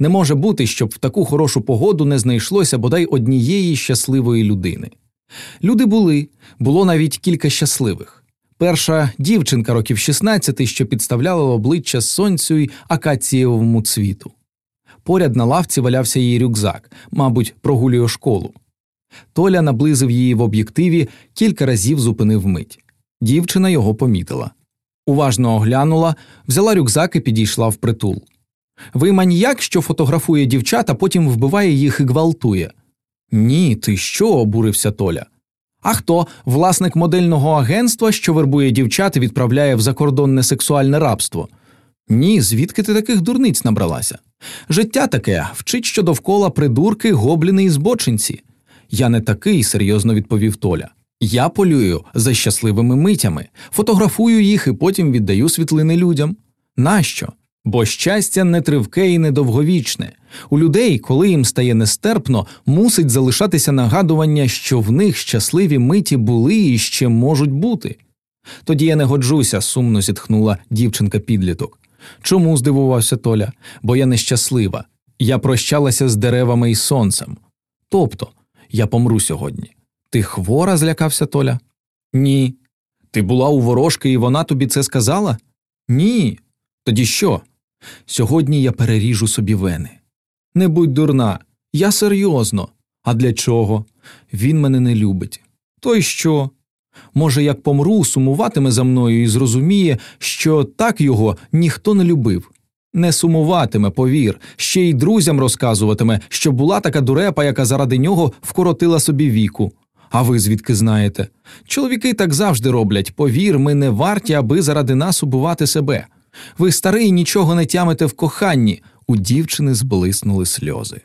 Не може бути, щоб в таку хорошу погоду не знайшлося бодай однієї щасливої людини. Люди були, було навіть кілька щасливих. Перша дівчинка років 16, що підставляла обличчя сонцю й акацієвому цвіту. Поряд на лавці валявся її рюкзак, мабуть, прогулює школу. Толя наблизив її в об'єктиві, кілька разів зупинив мить. Дівчина його помітила. Уважно оглянула, взяла рюкзак і підійшла в притул. Ви маньяк, що фотографує дівчат, а потім вбиває їх і гвалтує. Ні, ти що? обурився Толя. А хто власник модельного агентства, що вербує дівчат і відправляє в закордонне сексуальне рабство? Ні, звідки ти таких дурниць набралася? Життя таке вчить, що довкола придурки, гобліни і збочинці. Я не такий, серйозно відповів Толя. Я полюю за щасливими митями, фотографую їх і потім віддаю світлини людям. Нащо? Бо щастя не тривке і недовговічне. У людей, коли їм стає нестерпно, мусить залишатися нагадування, що в них щасливі миті були і ще можуть бути. Тоді я не годжуся, сумно зітхнула дівчинка підліток. Чому здивувався Толя? Бо я нещаслива. Я прощалася з деревами і сонцем. Тобто, я помру сьогодні. Ти хвора? злякався Толя? Ні. Ти була у ворожки, і вона тобі це сказала? Ні. Тоді що? Сьогодні я переріжу собі вени. Не будь дурна, я серйозно. А для чого? Він мене не любить. То й що? Може, як помру, сумуватиме за мною і зрозуміє, що так його ніхто не любив. Не сумуватиме, повір, ще й друзям розказуватиме, що була така дурепа, яка заради нього вкоротила собі віку. А ви звідки знаєте? Чоловіки так завжди роблять повір, ми не варті, аби заради нас убивати себе. Ви старий нічого не тямите в коханні. У дівчини зблиснули сльози.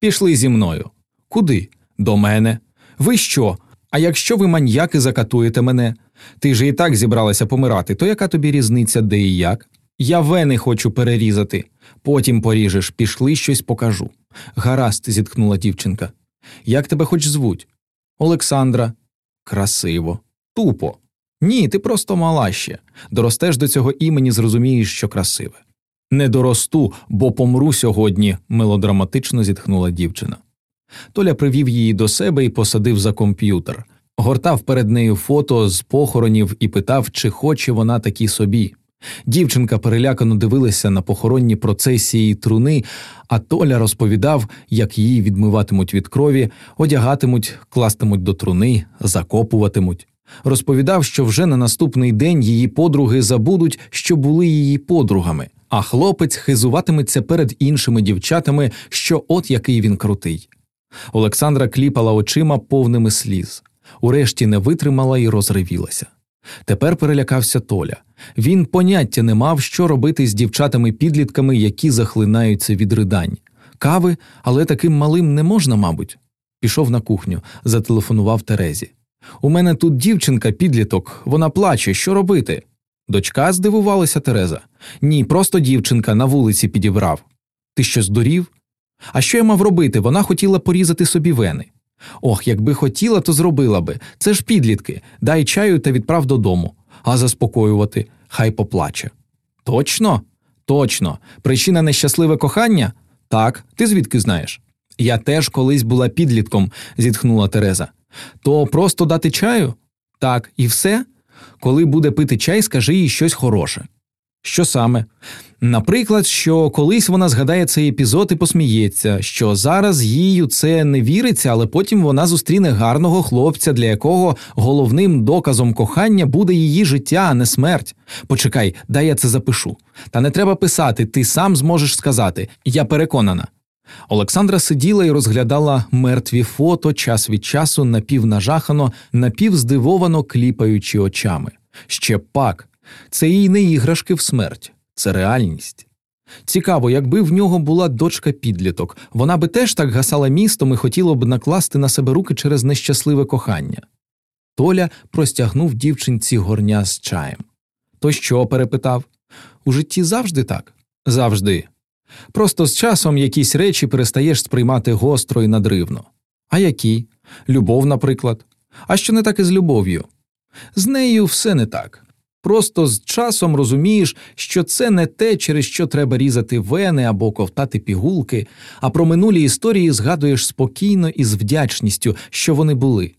Пішли зі мною. Куди? До мене. Ви що? А якщо ви маньяки закатуєте мене? Ти ж і так зібралася помирати, то яка тобі різниця, де і як? Я вени хочу перерізати. Потім поріжеш, пішли щось покажу. Гаразд, зітхнула дівчинка. Як тебе хоч звуть? Олександра. Красиво. Тупо. Ні, ти просто мала ще. Доростеш до цього імені, зрозумієш, що красиве. Не доросту, бо помру сьогодні, мелодраматично зітхнула дівчина. Толя привів її до себе і посадив за комп'ютер, гортав перед нею фото з похоронів і питав, чи хоче вона такі собі. Дівчинка перелякано дивилася на похоронні процесії труни, а Толя розповідав, як її відмиватимуть від крові, одягатимуть, кластимуть до труни, закопуватимуть. Розповідав, що вже на наступний день її подруги забудуть, що були її подругами, а хлопець хизуватиметься перед іншими дівчатами, що от який він крутий. Олександра кліпала очима повними сліз, урешті не витримала і розривілася. Тепер перелякався Толя. Він поняття не мав, що робити з дівчатами-підлітками, які захлинаються від ридань. Кави, але таким малим не можна, мабуть. Пішов на кухню, зателефонував Терезі. У мене тут дівчинка, підліток, вона плаче, що робити? Дочка здивувалася Тереза. Ні, просто дівчинка на вулиці підібрав. Ти що здурів? А що я мав робити? Вона хотіла порізати собі вени. Ох, якби хотіла, то зробила би. Це ж підлітки, дай чаю та відправ додому, а заспокоювати, хай поплаче. Точно? Точно. Причина нещасливе кохання? Так, ти звідки знаєш? Я теж колись була підлітком, зітхнула Тереза. То просто дати чаю? Так, і все? Коли буде пити чай, скажи їй щось хороше. Що саме? Наприклад, що колись вона згадає цей епізод і посміється, що зараз їй у це не віриться, але потім вона зустріне гарного хлопця, для якого головним доказом кохання буде її життя, а не смерть. Почекай, дай я це запишу. Та не треба писати, ти сам зможеш сказати. Я переконана. Олександра сиділа і розглядала мертві фото час від часу напівнажахано, напівздивовано кліпаючи очами. Ще пак. Це їй не іграшки в смерть, це реальність. Цікаво, якби в нього була дочка підліток, вона би теж так гасала містом і хотіла б накласти на себе руки через нещасливе кохання. Толя простягнув дівчинці горня з чаєм. То що? перепитав. У житті завжди так? Завжди. Просто з часом якісь речі перестаєш сприймати гостро і надривно. А які? Любов, наприклад. А що не так із любов'ю? З нею все не так. Просто з часом розумієш, що це не те, через що треба різати вени або ковтати пігулки, а про минулі історії згадуєш спокійно і з вдячністю, що вони були.